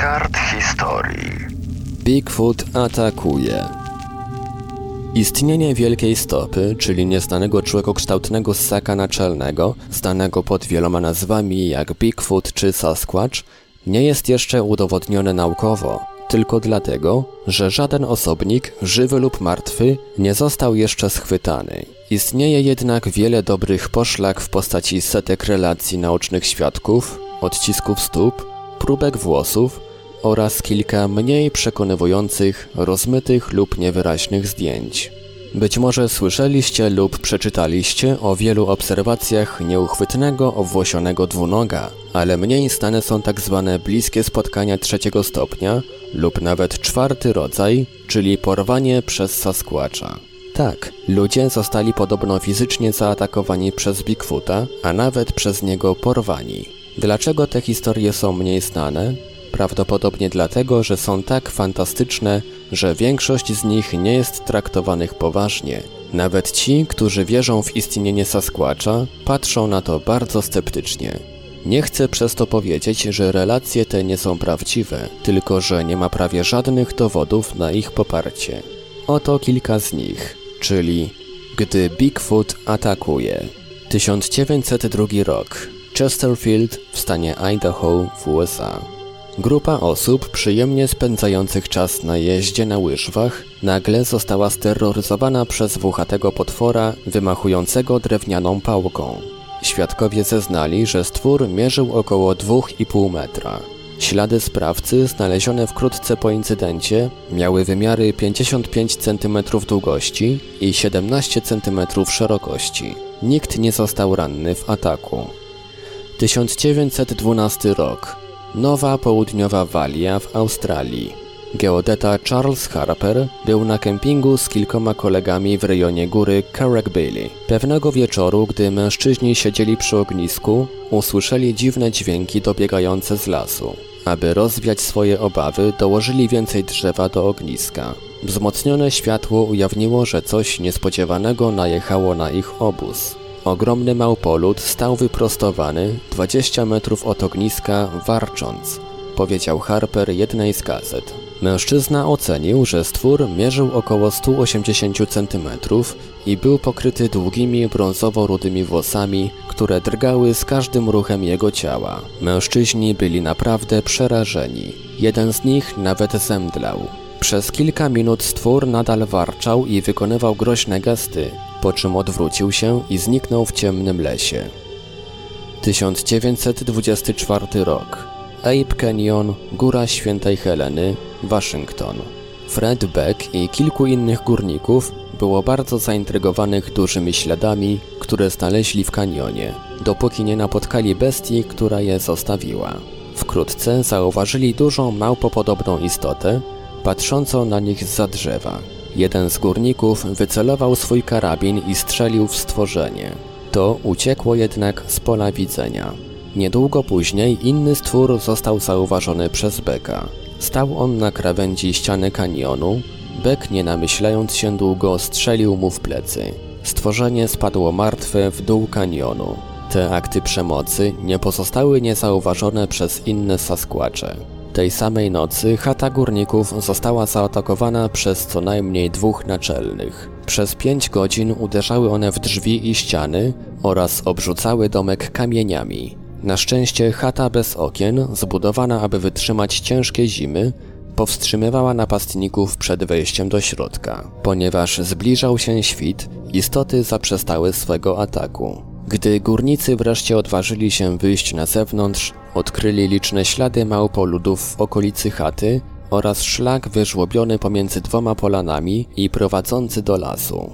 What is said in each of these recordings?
kart historii. Bigfoot atakuje. Istnienie wielkiej stopy, czyli nieznanego człowiekokształtnego ssaka naczelnego, znanego pod wieloma nazwami jak Bigfoot czy Sasquatch, nie jest jeszcze udowodnione naukowo, tylko dlatego, że żaden osobnik, żywy lub martwy, nie został jeszcze schwytany. Istnieje jednak wiele dobrych poszlak w postaci setek relacji naocznych świadków, odcisków stóp, próbek włosów oraz kilka mniej przekonywujących, rozmytych lub niewyraźnych zdjęć. Być może słyszeliście lub przeczytaliście o wielu obserwacjach nieuchwytnego obwłosionego dwunoga, ale mniej znane są tak zwane bliskie spotkania trzeciego stopnia lub nawet czwarty rodzaj, czyli porwanie przez Sasquatcha. Tak, ludzie zostali podobno fizycznie zaatakowani przez Bigfoota, a nawet przez niego porwani. Dlaczego te historie są mniej znane? Prawdopodobnie dlatego, że są tak fantastyczne, że większość z nich nie jest traktowanych poważnie. Nawet ci, którzy wierzą w istnienie Sasquatcha, patrzą na to bardzo sceptycznie. Nie chcę przez to powiedzieć, że relacje te nie są prawdziwe, tylko że nie ma prawie żadnych dowodów na ich poparcie. Oto kilka z nich, czyli Gdy Bigfoot atakuje. 1902 rok. Chesterfield w stanie Idaho w USA. Grupa osób przyjemnie spędzających czas na jeździe na łyżwach nagle została steroryzowana przez włochatego potwora wymachującego drewnianą pałką. Świadkowie zeznali, że stwór mierzył około 2,5 metra. Ślady sprawcy, znalezione wkrótce po incydencie, miały wymiary 55 cm długości i 17 cm szerokości. Nikt nie został ranny w ataku. 1912 rok. Nowa Południowa Walia w Australii. Geodeta Charles Harper był na kempingu z kilkoma kolegami w rejonie góry Carrackbilly. Pewnego wieczoru, gdy mężczyźni siedzieli przy ognisku, usłyszeli dziwne dźwięki dobiegające z lasu. Aby rozwiać swoje obawy, dołożyli więcej drzewa do ogniska. Wzmocnione światło ujawniło, że coś niespodziewanego najechało na ich obóz. Ogromny małpolud stał wyprostowany 20 metrów od ogniska, warcząc, powiedział Harper jednej z gazet. Mężczyzna ocenił, że stwór mierzył około 180 cm i był pokryty długimi brązowo-rudymi włosami, które drgały z każdym ruchem jego ciała. Mężczyźni byli naprawdę przerażeni. Jeden z nich nawet zemdlał. Przez kilka minut stwór nadal warczał i wykonywał groźne gesty, po czym odwrócił się i zniknął w ciemnym lesie. 1924 rok. Ape Canyon, Góra Świętej Heleny, Waszyngton. Fred Beck i kilku innych górników było bardzo zaintrygowanych dużymi śladami, które znaleźli w kanionie, dopóki nie napotkali bestii, która je zostawiła. Wkrótce zauważyli dużą małpopodobną istotę, patrzącą na nich za drzewa. Jeden z górników wycelował swój karabin i strzelił w stworzenie. To uciekło jednak z pola widzenia. Niedługo później inny stwór został zauważony przez Beka. Stał on na krawędzi ściany kanionu. Bek, nie namyślając się długo, strzelił mu w plecy. Stworzenie spadło martwe w dół kanionu. Te akty przemocy nie pozostały niezauważone przez inne Sasquatche. Tej samej nocy chata górników została zaatakowana przez co najmniej dwóch naczelnych. Przez pięć godzin uderzały one w drzwi i ściany oraz obrzucały domek kamieniami. Na szczęście chata bez okien, zbudowana aby wytrzymać ciężkie zimy, powstrzymywała napastników przed wejściem do środka. Ponieważ zbliżał się świt, istoty zaprzestały swego ataku. Gdy górnicy wreszcie odważyli się wyjść na zewnątrz, odkryli liczne ślady małpoludów w okolicy chaty oraz szlak wyżłobiony pomiędzy dwoma polanami i prowadzący do lasu.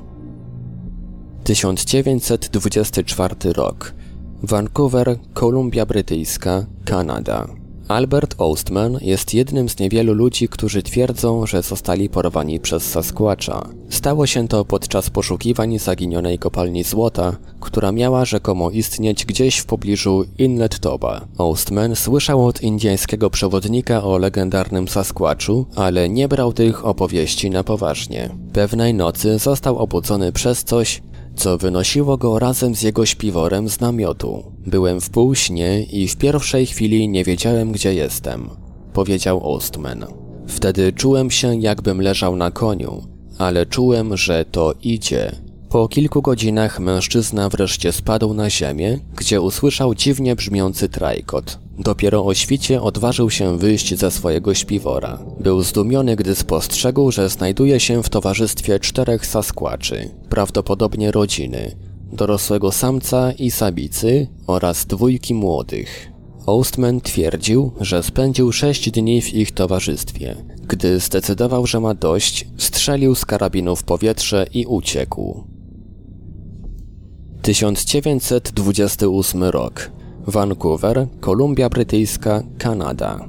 1924 rok. Vancouver, Kolumbia Brytyjska, Kanada. Albert Ostman jest jednym z niewielu ludzi, którzy twierdzą, że zostali porwani przez Sasquatcha. Stało się to podczas poszukiwań zaginionej kopalni złota, która miała rzekomo istnieć gdzieś w pobliżu Inlet Toba. Ostman słyszał od indyjskiego przewodnika o legendarnym Sasquatchu, ale nie brał tych opowieści na poważnie. Pewnej nocy został obudzony przez coś, co wynosiło go razem z jego śpiworem z namiotu. Byłem w półśnie i w pierwszej chwili nie wiedziałem, gdzie jestem. powiedział Ostman. Wtedy czułem się, jakbym leżał na koniu, ale czułem, że to idzie. Po kilku godzinach mężczyzna wreszcie spadł na ziemię, gdzie usłyszał dziwnie brzmiący trajkot. Dopiero o świcie odważył się wyjść ze swojego śpiwora. Był zdumiony, gdy spostrzegł, że znajduje się w towarzystwie czterech saskłaczy, prawdopodobnie rodziny, dorosłego samca i samicy oraz dwójki młodych. Ostman twierdził, że spędził sześć dni w ich towarzystwie. Gdy zdecydował, że ma dość, strzelił z karabinu w powietrze i uciekł. 1928 rok. Vancouver, Kolumbia Brytyjska, Kanada.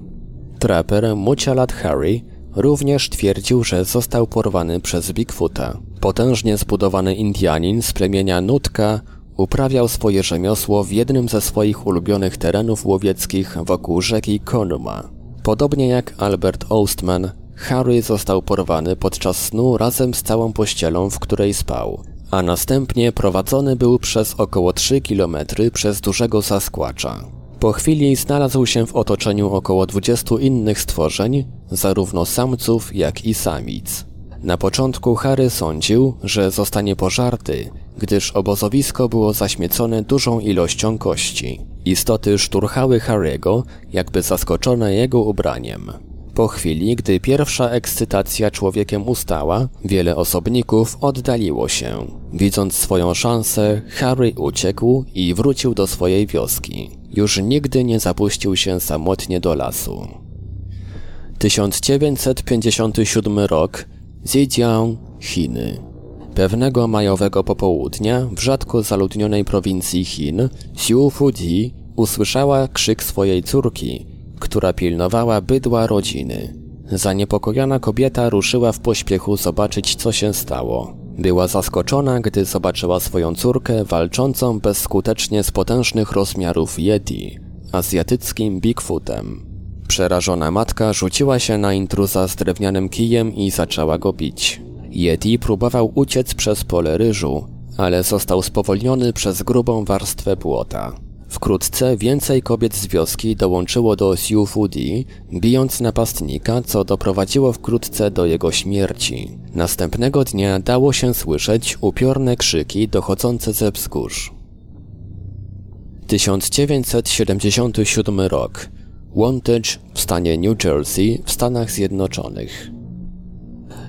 Trapper Muchalat Harry również twierdził, że został porwany przez Bigfoota. Potężnie zbudowany Indianin z plemienia Nutka uprawiał swoje rzemiosło w jednym ze swoich ulubionych terenów łowieckich wokół rzeki Conuma. Podobnie jak Albert Ostman, Harry został porwany podczas snu razem z całą pościelą, w której spał, a następnie prowadzony był przez około 3 km przez dużego Sasquatcha. Po chwili znalazł się w otoczeniu około 20 innych stworzeń, zarówno samców, jak i samic. Na początku Harry sądził, że zostanie pożarty, gdyż obozowisko było zaśmiecone dużą ilością kości. Istoty szturchały Harry'ego, jakby zaskoczone jego ubraniem. Po chwili, gdy pierwsza ekscytacja człowiekiem ustała, wiele osobników oddaliło się. Widząc swoją szansę, Harry uciekł i wrócił do swojej wioski. Już nigdy nie zapuścił się samotnie do lasu. 1957 rok, Zhejiang, Chiny. Pewnego majowego popołudnia w rzadko zaludnionej prowincji Chin, Xiu Fudi usłyszała krzyk swojej córki, która pilnowała bydła rodziny. Zaniepokojona kobieta ruszyła w pośpiechu zobaczyć, co się stało. Była zaskoczona, gdy zobaczyła swoją córkę walczącą bezskutecznie z potężnych rozmiarów Yeti, azjatyckim Bigfootem. Przerażona matka rzuciła się na intruza z drewnianym kijem i zaczęła go bić. Yeti próbował uciec przez pole ryżu, ale został spowolniony przez grubą warstwę błota. Wkrótce więcej kobiet z wioski dołączyło do Sioux Fudi, bijąc napastnika, co doprowadziło wkrótce do jego śmierci. Następnego dnia dało się słyszeć upiorne krzyki dochodzące ze wzgórz. 1977 rok. Wantage w stanie New Jersey w Stanach Zjednoczonych.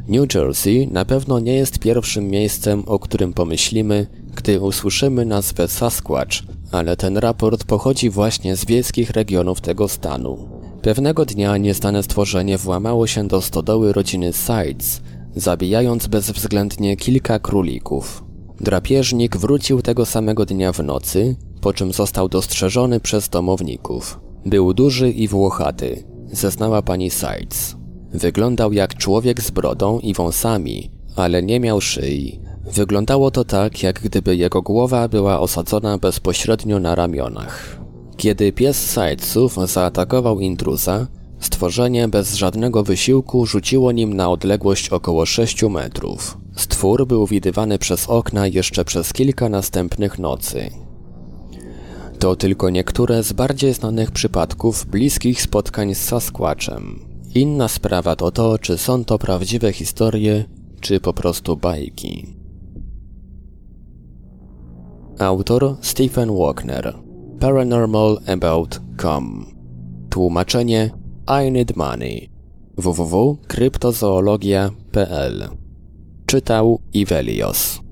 New Jersey na pewno nie jest pierwszym miejscem, o którym pomyślimy, gdy usłyszymy nazwę Sasquatch, ale ten raport pochodzi właśnie z wiejskich regionów tego stanu. Pewnego dnia nieznane stworzenie włamało się do stodoły rodziny Sides, zabijając bezwzględnie kilka królików. Drapieżnik wrócił tego samego dnia w nocy, po czym został dostrzeżony przez domowników. Był duży i włochaty, zeznała pani Sides. Wyglądał jak człowiek z brodą i wąsami, ale nie miał szyi. Wyglądało to tak, jak gdyby jego głowa była osadzona bezpośrednio na ramionach. Kiedy pies Sidesów zaatakował intruza, stworzenie bez żadnego wysiłku rzuciło nim na odległość około 6 metrów. Stwór był widywany przez okna jeszcze przez kilka następnych nocy. To tylko niektóre z bardziej znanych przypadków bliskich spotkań z Sasquatchem. Inna sprawa to to, czy są to prawdziwe historie, czy po prostu bajki. Autor Stephen Walkner Paranormalabout.com Tłumaczenie I Need Money www.kryptozoologia.pl Czytał Ivelios